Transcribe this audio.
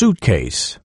suitcase.